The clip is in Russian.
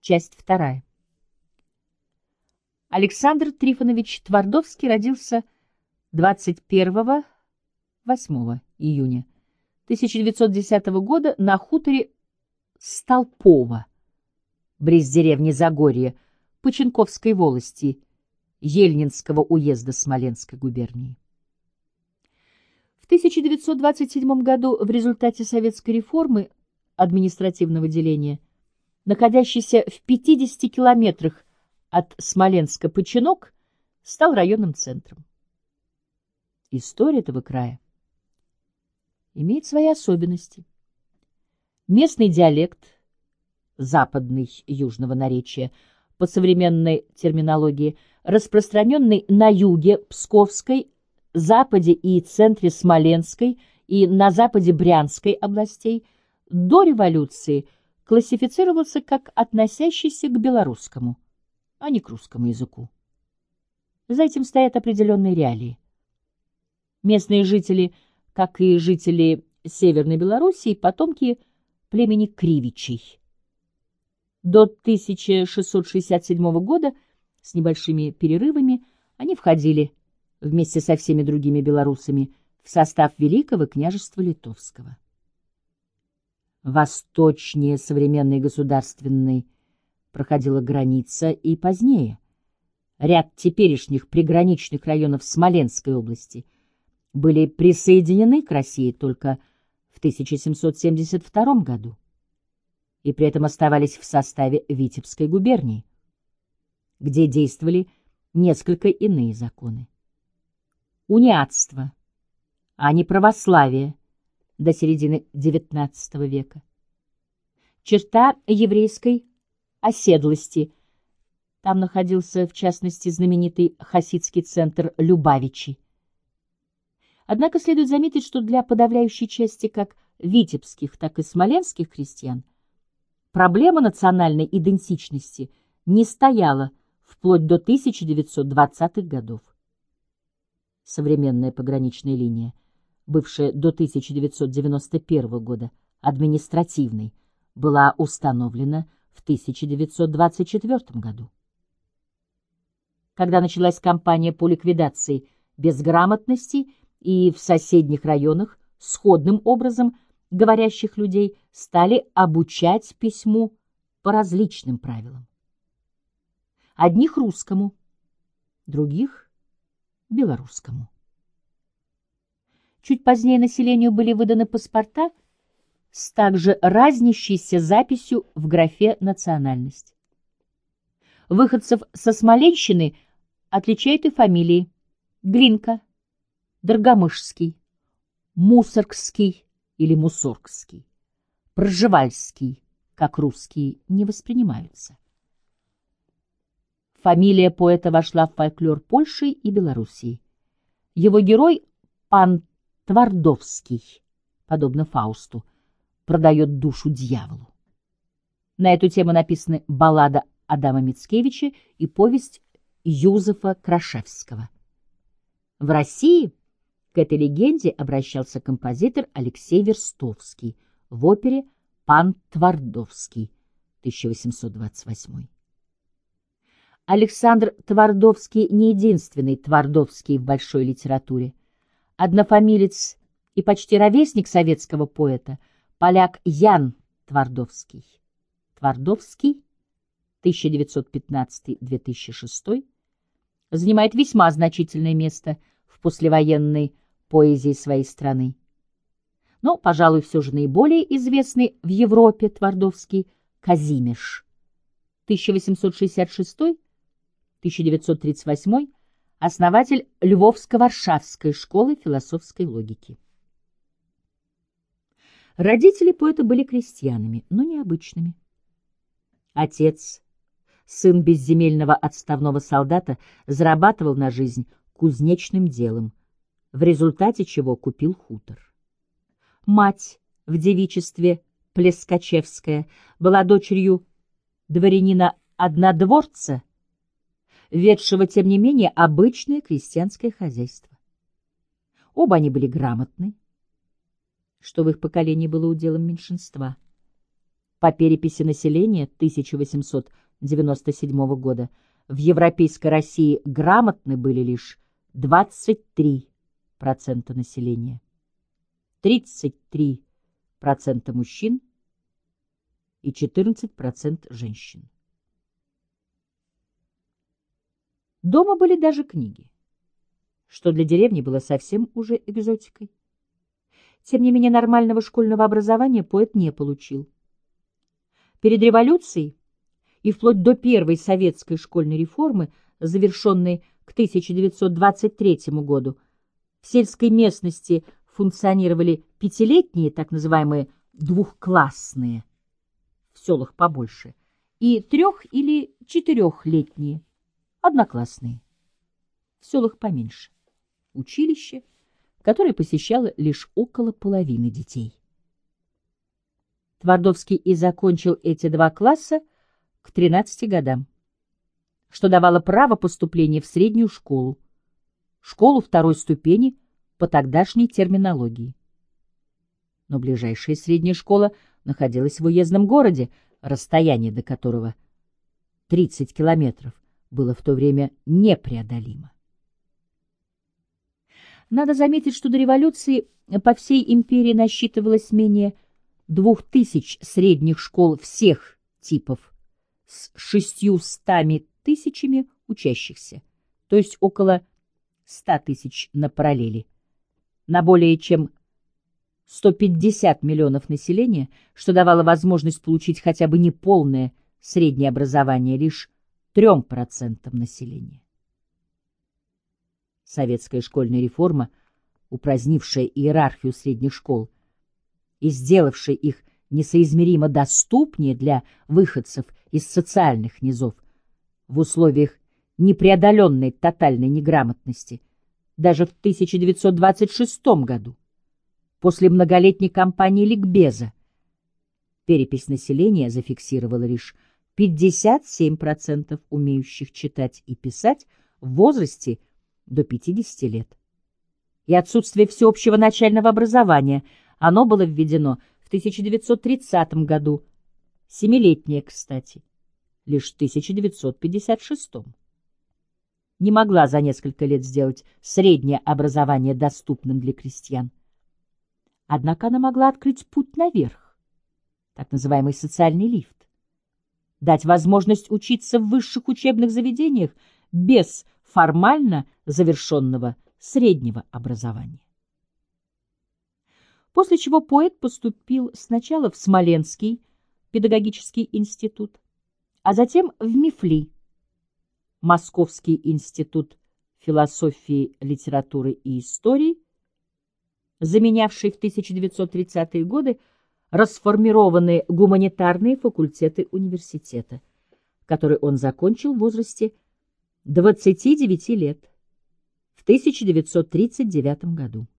Часть вторая. Александр Трифонович Твардовский родился 21-8 июня 1910 года на хуторе Столпова, близ деревни Загорье, Починковской волости, Ельнинского уезда Смоленской губернии. В 1927 году в результате советской реформы административного деления, находящийся в 50 километрах от Смоленска Починок, стал районным центром. История этого края имеет свои особенности. Местный диалект, западный южного наречия, по современной терминологии, распространенный на юге Псковской, западе и центре Смоленской и на западе Брянской областей, до революции классифицировался как относящийся к белорусскому, а не к русскому языку. За этим стоят определенные реалии. Местные жители, как и жители Северной Белоруссии, потомки племени Кривичей. До 1667 года с небольшими перерывами они входили вместе со всеми другими белорусами в состав Великого княжества Литовского. Восточнее современной государственной проходила граница и позднее. Ряд теперешних приграничных районов Смоленской области были присоединены к России только в 1772 году и при этом оставались в составе Витебской губернии, где действовали несколько иные законы. Униатство, а не православие до середины XIX века. Черта еврейской оседлости. Там находился, в частности, знаменитый хасидский центр Любавичи. Однако следует заметить, что для подавляющей части как витебских, так и смоленских крестьян проблема национальной идентичности не стояла вплоть до 1920-х годов. Современная пограничная линия, бывшая до 1991 года административной, была установлена в 1924 году. Когда началась кампания по ликвидации безграмотности и в соседних районах сходным образом говорящих людей стали обучать письму по различным правилам. Одних русскому, других белорусскому. Чуть позднее населению были выданы паспорта с также разнящейся записью в графе «национальность». Выходцев со Смоленщины отличают и фамилии Глинка, Драгомышский, Мусоргский или Мусоргский, Пржевальский, как русские, не воспринимаются. Фамилия поэта вошла в фольклор Польши и Белоруссии. Его герой — пан Твардовский, подобно Фаусту, продает душу дьяволу. На эту тему написаны баллада Адама Мицкевича и повесть Юзефа Крашевского. В России к этой легенде обращался композитор Алексей Верстовский в опере «Пан Твардовский» 1828. Александр Твардовский не единственный Твардовский в большой литературе. Однофамилец и почти ровесник советского поэта, поляк Ян Твардовский. Твардовский 1915-2006 занимает весьма значительное место в послевоенной поэзии своей страны. Но, пожалуй, все же наиболее известный в Европе Твардовский Казимеш 1866-1938, основатель Львовско-Варшавской школы философской логики. Родители поэта были крестьянами, но необычными. Отец, сын безземельного отставного солдата, зарабатывал на жизнь кузнечным делом, в результате чего купил хутор. Мать в девичестве Плескачевская была дочерью дворянина-однодворца, ведшего, тем не менее, обычное крестьянское хозяйство. Оба они были грамотны, что в их поколении было уделом меньшинства. По переписи населения 1897 года в Европейской России грамотны были лишь 23% населения, 33% мужчин и 14% женщин. Дома были даже книги, что для деревни было совсем уже экзотикой. Тем не менее, нормального школьного образования поэт не получил. Перед революцией и вплоть до первой советской школьной реформы, завершенной к 1923 году, в сельской местности функционировали пятилетние, так называемые двухклассные, в селах побольше, и трех- или четырехлетние, одноклассные, в селах поменьше, училище, которое посещало лишь около половины детей. Твардовский и закончил эти два класса к 13 годам, что давало право поступления в среднюю школу, школу второй ступени по тогдашней терминологии. Но ближайшая средняя школа находилась в уездном городе, расстояние до которого 30 километров было в то время непреодолимо. Надо заметить, что до революции по всей империи насчитывалось менее двух тысяч средних школ всех типов с шестьюстами тысячами учащихся, то есть около ста тысяч на параллели, на более чем 150 миллионов населения, что давало возможность получить хотя бы неполное среднее образование лишь 3% населения. Советская школьная реформа, упразднившая иерархию средних школ, и сделавший их несоизмеримо доступнее для выходцев из социальных низов в условиях непреодоленной тотальной неграмотности даже в 1926 году, после многолетней кампании Ликбеза, перепись населения зафиксировала лишь 57% умеющих читать и писать в возрасте до 50 лет. И отсутствие всеобщего начального образования – оно было введено в 1930 году, семилетнее, кстати, лишь в 1956. Не могла за несколько лет сделать среднее образование доступным для крестьян. Однако она могла открыть путь наверх, так называемый социальный лифт, дать возможность учиться в высших учебных заведениях без формально завершенного среднего образования. После чего поэт поступил сначала в Смоленский педагогический институт, а затем в МИФЛИ, Московский институт философии, литературы и истории, заменявший в 1930-е годы расформированные гуманитарные факультеты университета, который он закончил в возрасте 29 лет в 1939 году.